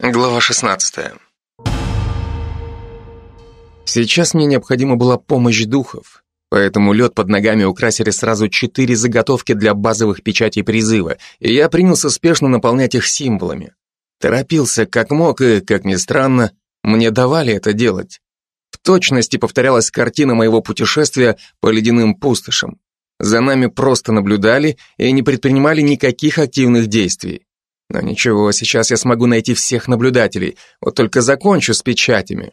Глава 16. Сейчас мне необходима была помощь духов, поэтому лед под ногами украсили сразу четыре заготовки для базовых печатей призыва, и я принялся спешно наполнять их символами. Торопился как мог, и, как ни странно, мне давали это делать. В точности повторялась картина моего путешествия по ледяным пустошам. За нами просто наблюдали и не предпринимали никаких активных действий. Но ничего, сейчас я смогу найти всех наблюдателей, вот только закончу с печатями.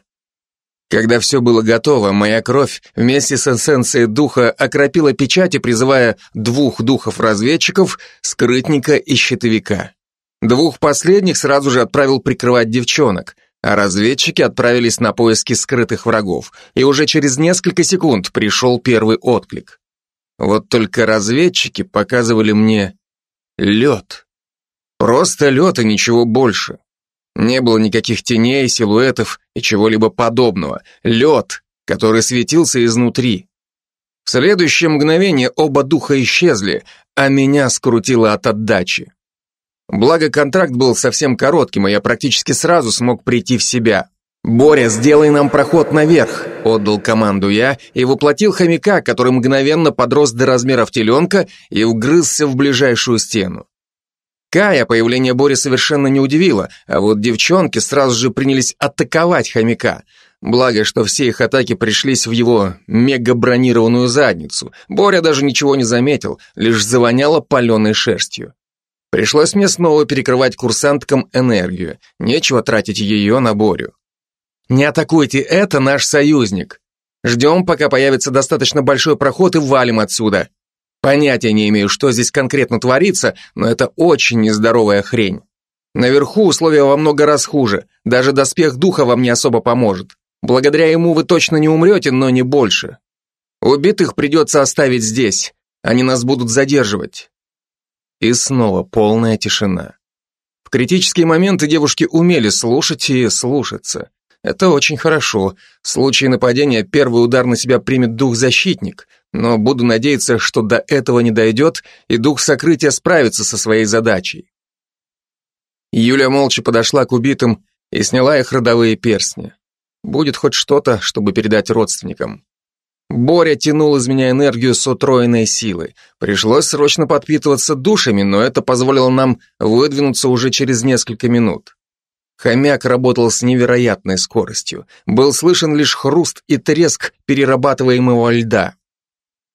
Когда все было готово, моя кровь вместе с эссенцией духа окропила печати, призывая двух духов-разведчиков, скрытника и щитовика. Двух последних сразу же отправил прикрывать девчонок, а разведчики отправились на поиски скрытых врагов, и уже через несколько секунд пришел первый отклик. Вот только разведчики показывали мне лед. Просто лед и ничего больше. Не было никаких теней, силуэтов и чего-либо подобного. Лед, который светился изнутри. В следующее мгновение оба духа исчезли, а меня скрутило от отдачи. Благо контракт был совсем коротким, и я практически сразу смог прийти в себя. «Боря, сделай нам проход наверх!» – отдал команду я и воплотил хомяка, который мгновенно подрос до размеров теленка и вгрызся в ближайшую стену. Кая появление Бори совершенно не удивило, а вот девчонки сразу же принялись атаковать хомяка. Благо, что все их атаки пришлись в его мега-бронированную задницу. Боря даже ничего не заметил, лишь завоняло паленой шерстью. Пришлось мне снова перекрывать курсанткам энергию. Нечего тратить ее на Борю. «Не атакуйте, это наш союзник. Ждем, пока появится достаточно большой проход и валим отсюда», Понятия не имею, что здесь конкретно творится, но это очень нездоровая хрень. Наверху условия во много раз хуже, даже доспех духа вам не особо поможет. Благодаря ему вы точно не умрете, но не больше. Убитых придется оставить здесь, они нас будут задерживать. И снова полная тишина. В критические моменты девушки умели слушать и слушаться. Это очень хорошо. В случае нападения первый удар на себя примет дух-защитник, но буду надеяться, что до этого не дойдет, и дух сокрытия справится со своей задачей. Юля молча подошла к убитым и сняла их родовые перстни. Будет хоть что-то, чтобы передать родственникам. Боря тянул из меня энергию с утроенной силой. Пришлось срочно подпитываться душами, но это позволило нам выдвинуться уже через несколько минут. Хомяк работал с невероятной скоростью. Был слышен лишь хруст и треск перерабатываемого льда.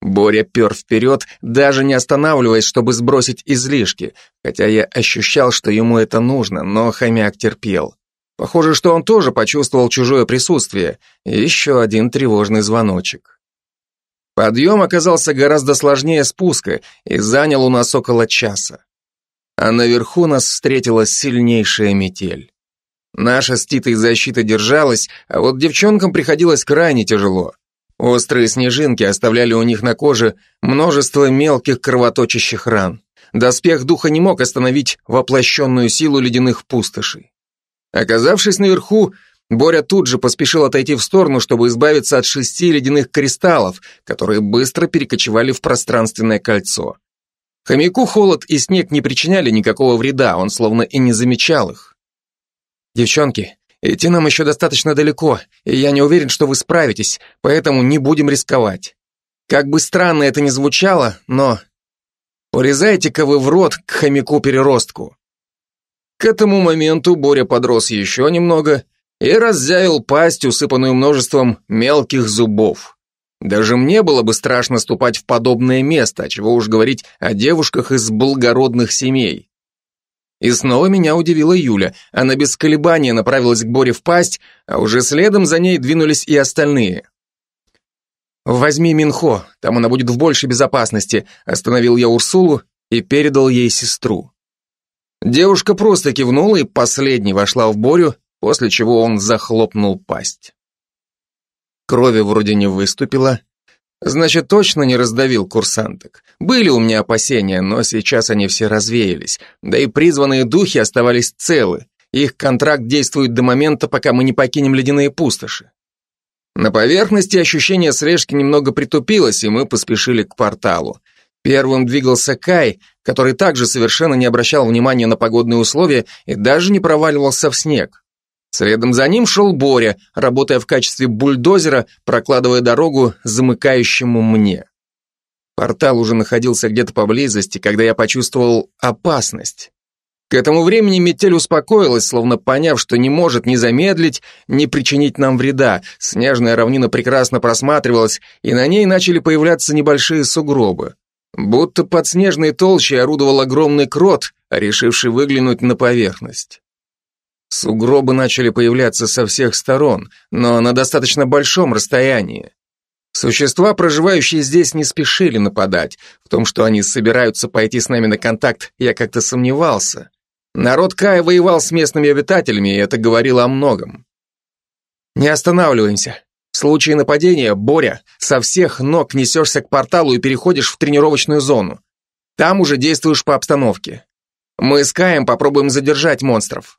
Боря пер вперед, даже не останавливаясь, чтобы сбросить излишки, хотя я ощущал, что ему это нужно, но хомяк терпел. Похоже, что он тоже почувствовал чужое присутствие. Еще один тревожный звоночек. Подъем оказался гораздо сложнее спуска и занял у нас около часа. А наверху нас встретила сильнейшая метель. Наша с Титой защита держалась, а вот девчонкам приходилось крайне тяжело. Острые снежинки оставляли у них на коже множество мелких кровоточащих ран. Доспех духа не мог остановить воплощенную силу ледяных пустошей. Оказавшись наверху, Боря тут же поспешил отойти в сторону, чтобы избавиться от шести ледяных кристаллов, которые быстро перекочевали в пространственное кольцо. Хомяку холод и снег не причиняли никакого вреда, он словно и не замечал их. «Девчонки, Идти нам еще достаточно далеко, и я не уверен, что вы справитесь, поэтому не будем рисковать. Как бы странно это ни звучало, но... Полезайте-ка вы в рот к хомяку-переростку. К этому моменту Боря подрос еще немного и раззявил пасть, усыпанную множеством мелких зубов. Даже мне было бы страшно ступать в подобное место, чего уж говорить о девушках из благородных семей. И снова меня удивила Юля. Она без колебания направилась к Боре в пасть, а уже следом за ней двинулись и остальные. «Возьми Минхо, там она будет в большей безопасности», остановил я Урсулу и передал ей сестру. Девушка просто кивнула и последней вошла в Борю, после чего он захлопнул пасть. Крови вроде не выступило, Значит, точно не раздавил курсанток. Были у меня опасения, но сейчас они все развеялись. Да и призванные духи оставались целы. Их контракт действует до момента, пока мы не покинем ледяные пустоши. На поверхности ощущение слежки немного притупилось, и мы поспешили к порталу. Первым двигался Кай, который также совершенно не обращал внимания на погодные условия и даже не проваливался в снег. Следом за ним шел Боря, работая в качестве бульдозера, прокладывая дорогу замыкающему мне. Портал уже находился где-то поблизости, когда я почувствовал опасность. К этому времени метель успокоилась, словно поняв, что не может ни замедлить, ни причинить нам вреда. Снежная равнина прекрасно просматривалась, и на ней начали появляться небольшие сугробы. Будто под снежной толщей орудовал огромный крот, решивший выглянуть на поверхность. Сугробы начали появляться со всех сторон, но на достаточно большом расстоянии. Существа, проживающие здесь, не спешили нападать. В том, что они собираются пойти с нами на контакт, я как-то сомневался. Народ Кая воевал с местными обитателями, и это говорило о многом. Не останавливаемся. В случае нападения, Боря, со всех ног несешься к порталу и переходишь в тренировочную зону. Там уже действуешь по обстановке. Мы с Каем попробуем задержать монстров.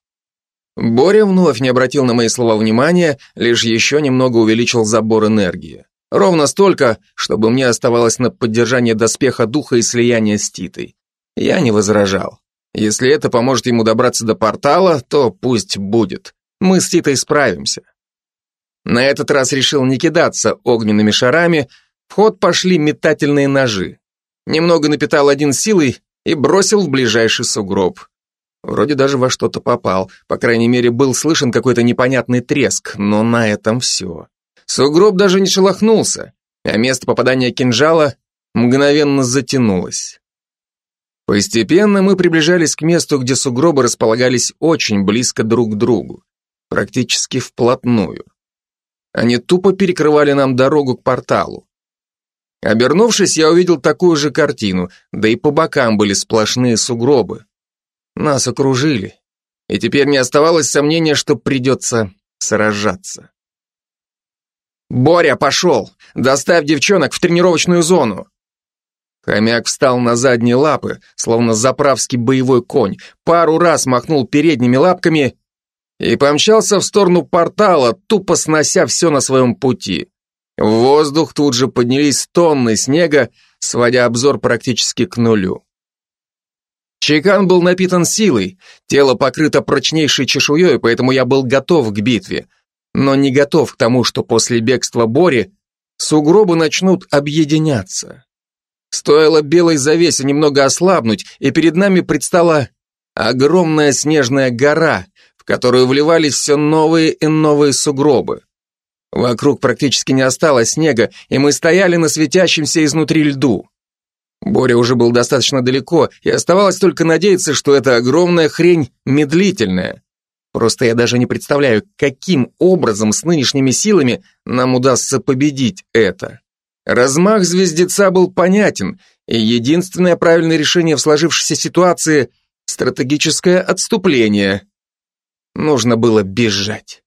Боря вновь не обратил на мои слова внимания, лишь еще немного увеличил забор энергии. Ровно столько, чтобы мне оставалось на поддержание доспеха духа и слияние с Титой. Я не возражал. Если это поможет ему добраться до портала, то пусть будет. Мы с Титой справимся. На этот раз решил не кидаться огненными шарами, в ход пошли метательные ножи. Немного напитал один силой и бросил в ближайший сугроб. Вроде даже во что-то попал, по крайней мере, был слышен какой-то непонятный треск, но на этом все. Сугроб даже не шелохнулся, а место попадания кинжала мгновенно затянулось. Постепенно мы приближались к месту, где сугробы располагались очень близко друг к другу, практически вплотную. Они тупо перекрывали нам дорогу к порталу. Обернувшись, я увидел такую же картину, да и по бокам были сплошные сугробы. Нас окружили, и теперь не оставалось сомнения, что придется сражаться. «Боря, пошел! Доставь девчонок в тренировочную зону!» Хомяк встал на задние лапы, словно заправский боевой конь, пару раз махнул передними лапками и помчался в сторону портала, тупо снося все на своем пути. В воздух тут же поднялись тонны снега, сводя обзор практически к нулю. Чекан был напитан силой, тело покрыто прочнейшей чешуей, поэтому я был готов к битве, но не готов к тому, что после бегства Бори сугробы начнут объединяться. Стоило белой завесе немного ослабнуть, и перед нами предстала огромная снежная гора, в которую вливались все новые и новые сугробы. Вокруг практически не осталось снега, и мы стояли на светящемся изнутри льду. Боря уже был достаточно далеко, и оставалось только надеяться, что эта огромная хрень медлительная. Просто я даже не представляю, каким образом с нынешними силами нам удастся победить это. Размах звездеца был понятен, и единственное правильное решение в сложившейся ситуации – стратегическое отступление. Нужно было бежать.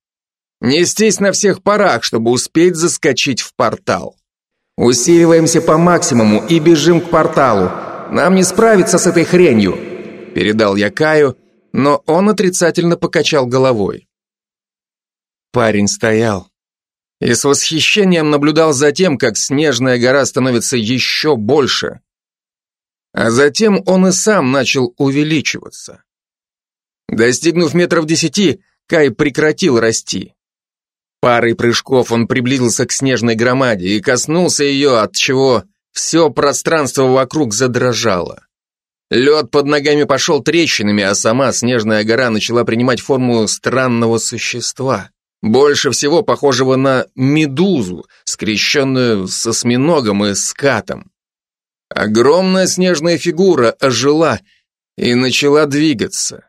Нестись на всех парах, чтобы успеть заскочить в портал. «Усиливаемся по максимуму и бежим к порталу. Нам не справиться с этой хренью», — передал я Каю, но он отрицательно покачал головой. Парень стоял и с восхищением наблюдал за тем, как снежная гора становится еще больше. А затем он и сам начал увеличиваться. Достигнув метров десяти, Кай прекратил расти. Парой прыжков он приблизился к снежной громаде и коснулся ее, от чего все пространство вокруг задрожало. Лед под ногами пошел трещинами, а сама снежная гора начала принимать форму странного существа, больше всего похожего на медузу, скрещенную с осьминогом и скатом. Огромная снежная фигура ожила и начала двигаться.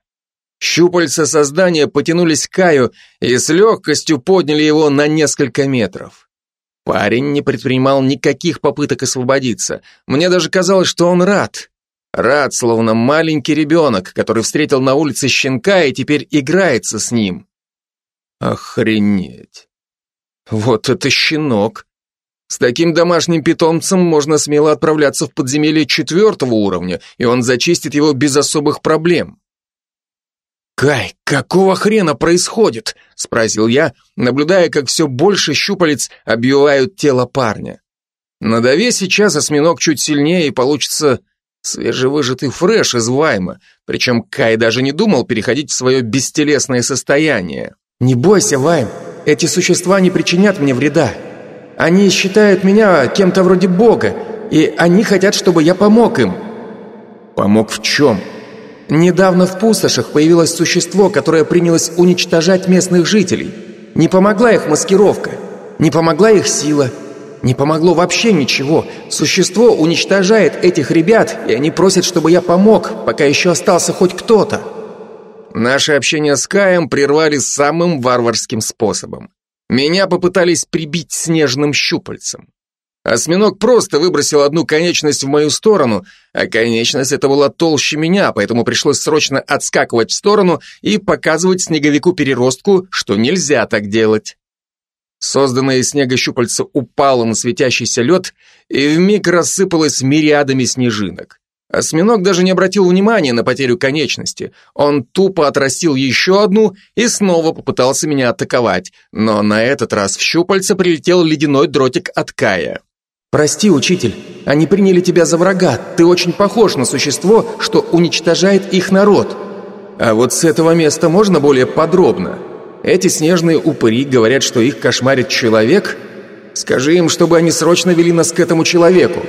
Щупальца создания потянулись к Каю и с легкостью подняли его на несколько метров. Парень не предпринимал никаких попыток освободиться. Мне даже казалось, что он рад. Рад, словно маленький ребенок, который встретил на улице щенка и теперь играется с ним. Охренеть. Вот это щенок. С таким домашним питомцем можно смело отправляться в подземелье четвертого уровня, и он зачистит его без особых проблем. «Кай, какого хрена происходит?» — спросил я, наблюдая, как все больше щупалец обвивают тело парня. Надави сейчас осьминог чуть сильнее, и получится свежевыжатый фреш из Вайма, причем Кай даже не думал переходить в свое бестелесное состояние. «Не бойся, Вайм, эти существа не причинят мне вреда. Они считают меня кем-то вроде бога, и они хотят, чтобы я помог им». «Помог в чем?» Недавно в пустошах появилось существо, которое принялось уничтожать местных жителей. Не помогла их маскировка, не помогла их сила, не помогло вообще ничего. Существо уничтожает этих ребят, и они просят, чтобы я помог, пока еще остался хоть кто-то. Наше общение с Каем прервали самым варварским способом. Меня попытались прибить снежным щупальцем. Осьминог просто выбросил одну конечность в мою сторону, а конечность эта была толще меня, поэтому пришлось срочно отскакивать в сторону и показывать снеговику-переростку, что нельзя так делать. Созданное из снега щупальце упало на светящийся лед и вмиг рассыпалось мириадами снежинок. Осьминог даже не обратил внимания на потерю конечности. Он тупо отрастил еще одну и снова попытался меня атаковать, но на этот раз в щупальце прилетел ледяной дротик от Кая. «Прости, учитель, они приняли тебя за врага. Ты очень похож на существо, что уничтожает их народ». А вот с этого места можно более подробно? Эти снежные упыри говорят, что их кошмарит человек? Скажи им, чтобы они срочно вели нас к этому человеку.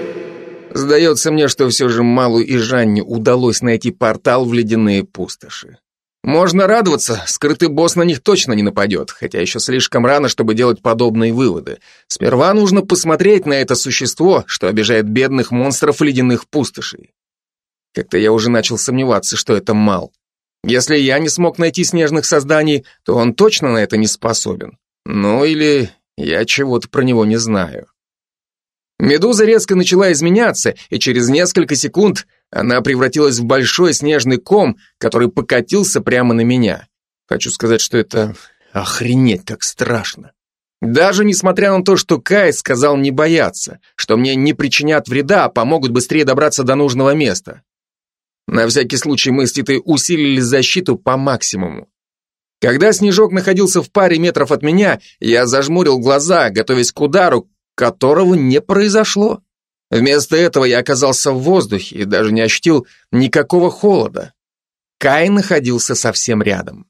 Сдается мне, что все же Малу и Жанне удалось найти портал в ледяные пустоши. Можно радоваться, скрытый босс на них точно не нападет, хотя еще слишком рано, чтобы делать подобные выводы. Сперва нужно посмотреть на это существо, что обижает бедных монстров ледяных пустошей. Как-то я уже начал сомневаться, что это Мал. Если я не смог найти снежных созданий, то он точно на это не способен. Ну или я чего-то про него не знаю. Медуза резко начала изменяться, и через несколько секунд она превратилась в большой снежный ком, который покатился прямо на меня. Хочу сказать, что это охренеть как страшно. Даже несмотря на то, что Кай сказал не бояться, что мне не причинят вреда, а помогут быстрее добраться до нужного места. На всякий случай мы с Титой усилили защиту по максимуму. Когда снежок находился в паре метров от меня, я зажмурил глаза, готовясь к удару, которого не произошло. Вместо этого я оказался в воздухе и даже не ощутил никакого холода. Кай находился совсем рядом.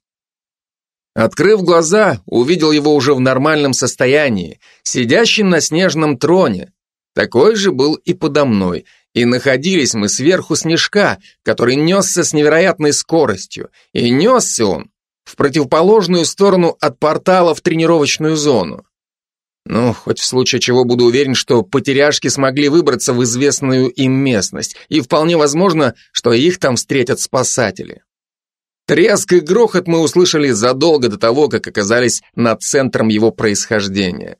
Открыв глаза, увидел его уже в нормальном состоянии, сидящим на снежном троне. Такой же был и подо мной, и находились мы сверху снежка, который несся с невероятной скоростью, и несся он в противоположную сторону от портала в тренировочную зону. Ну, хоть в случае чего буду уверен, что потеряшки смогли выбраться в известную им местность, и вполне возможно, что их там встретят спасатели. Треск и грохот мы услышали задолго до того, как оказались над центром его происхождения.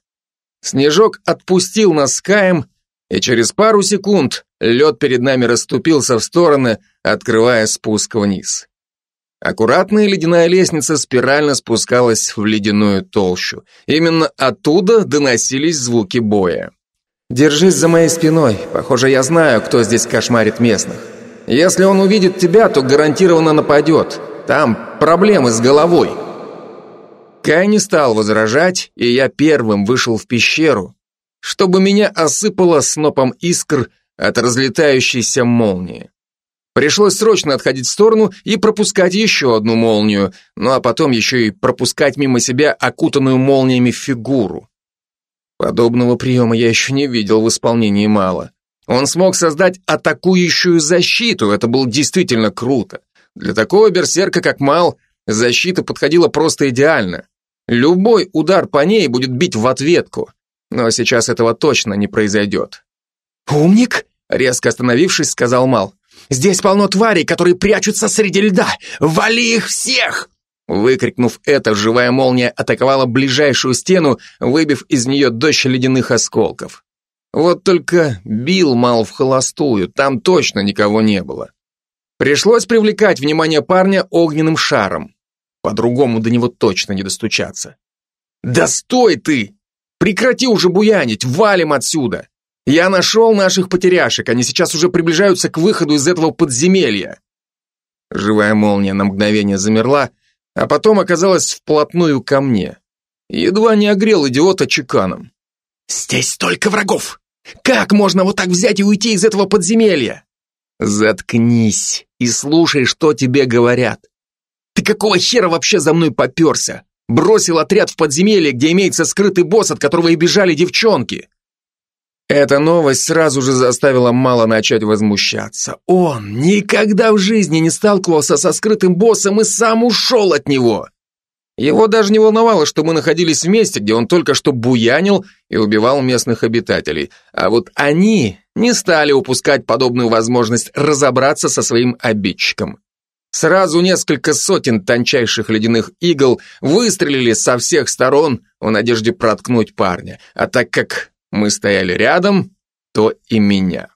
Снежок отпустил нас с Каем, и через пару секунд лед перед нами расступился в стороны, открывая спуск вниз. Аккуратная ледяная лестница спирально спускалась в ледяную толщу. Именно оттуда доносились звуки боя. «Держись за моей спиной. Похоже, я знаю, кто здесь кошмарит местных. Если он увидит тебя, то гарантированно нападет. Там проблемы с головой». Кай не стал возражать, и я первым вышел в пещеру, чтобы меня осыпало снопом искр от разлетающейся молнии. Пришлось срочно отходить в сторону и пропускать еще одну молнию, ну а потом еще и пропускать мимо себя окутанную молниями фигуру. Подобного приема я еще не видел в исполнении Мала. Он смог создать атакующую защиту, это было действительно круто. Для такого берсерка, как Мал, защита подходила просто идеально. Любой удар по ней будет бить в ответку, но сейчас этого точно не произойдет. «Умник?» — резко остановившись, сказал Мал. Здесь полно тварей, которые прячутся среди льда! Вали их всех!» Выкрикнув это, живая молния атаковала ближайшую стену, выбив из нее дождь ледяных осколков. Вот только бил мал в холостую, там точно никого не было. Пришлось привлекать внимание парня огненным шаром. По-другому до него точно не достучаться. «Да стой ты! Прекрати уже буянить, валим отсюда!» Я нашел наших потеряшек, они сейчас уже приближаются к выходу из этого подземелья. Живая молния на мгновение замерла, а потом оказалась вплотную ко мне. Едва не огрел идиота чеканом. «Здесь столько врагов! Как можно вот так взять и уйти из этого подземелья? Заткнись и слушай, что тебе говорят. Ты какого хера вообще за мной поперся? Бросил отряд в подземелье, где имеется скрытый босс, от которого и бежали девчонки. Эта новость сразу же заставила Мало начать возмущаться. Он никогда в жизни не сталкивался со скрытым боссом и сам ушел от него. Его даже не волновало, что мы находились в месте, где он только что буянил и убивал местных обитателей. А вот они не стали упускать подобную возможность разобраться со своим обидчиком. Сразу несколько сотен тончайших ледяных игл выстрелили со всех сторон в надежде проткнуть парня. А так как мы стояли рядом, то и меня.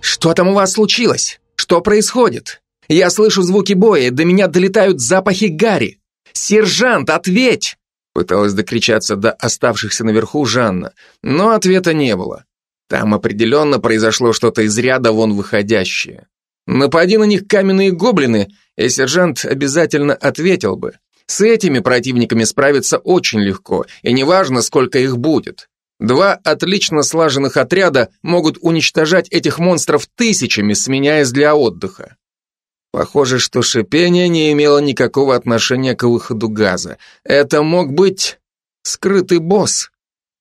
«Что там у вас случилось? Что происходит? Я слышу звуки боя, до меня долетают запахи гари. Сержант, ответь!» Пыталась докричаться до оставшихся наверху Жанна, но ответа не было. Там определенно произошло что-то из ряда вон выходящее. Напади на них каменные гоблины, и сержант обязательно ответил бы. С этими противниками справиться очень легко, и неважно, сколько их будет. Два отлично слаженных отряда могут уничтожать этих монстров тысячами, сменяясь для отдыха. Похоже, что шипение не имело никакого отношения к выходу газа. Это мог быть скрытый босс.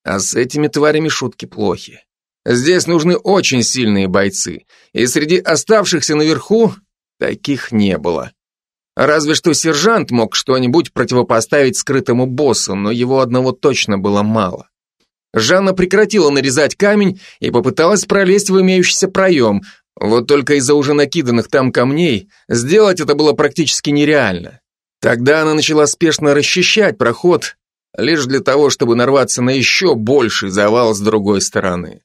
А с этими тварями шутки плохи. Здесь нужны очень сильные бойцы, и среди оставшихся наверху таких не было. Разве что сержант мог что-нибудь противопоставить скрытому боссу, но его одного точно было мало. Жанна прекратила нарезать камень и попыталась пролезть в имеющийся проем, вот только из-за уже накиданных там камней сделать это было практически нереально. Тогда она начала спешно расчищать проход, лишь для того, чтобы нарваться на еще больший завал с другой стороны.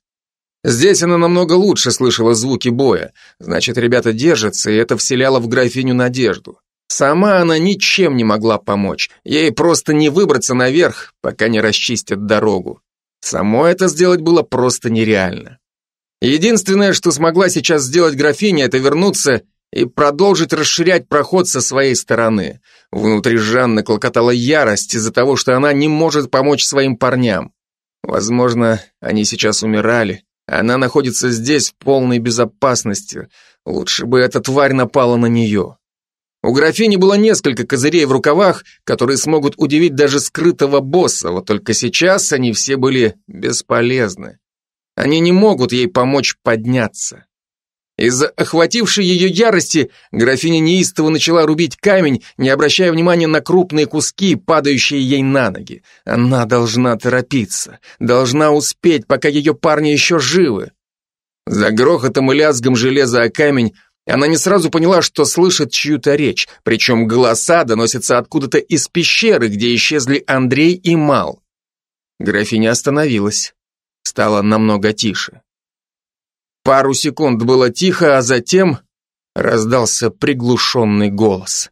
Здесь она намного лучше слышала звуки боя, значит, ребята держатся, и это вселяло в графиню надежду. Сама она ничем не могла помочь, ей просто не выбраться наверх, пока не расчистят дорогу. Само это сделать было просто нереально. Единственное, что смогла сейчас сделать графиня, это вернуться и продолжить расширять проход со своей стороны. Внутри Жанны клокотала ярость из-за того, что она не может помочь своим парням. Возможно, они сейчас умирали. Она находится здесь в полной безопасности. Лучше бы эта тварь напала на нее. У графини было несколько козырей в рукавах, которые смогут удивить даже скрытого босса, вот только сейчас они все были бесполезны. Они не могут ей помочь подняться. Из-за охватившей ее ярости графиня неистово начала рубить камень, не обращая внимания на крупные куски, падающие ей на ноги. Она должна торопиться, должна успеть, пока ее парни еще живы. За грохотом и лязгом железа о камень она не сразу поняла, что слышит чью-то речь, причем голоса доносятся откуда-то из пещеры, где исчезли Андрей и Мал. Графиня остановилась. Стало намного тише. Пару секунд было тихо, а затем раздался приглушенный голос.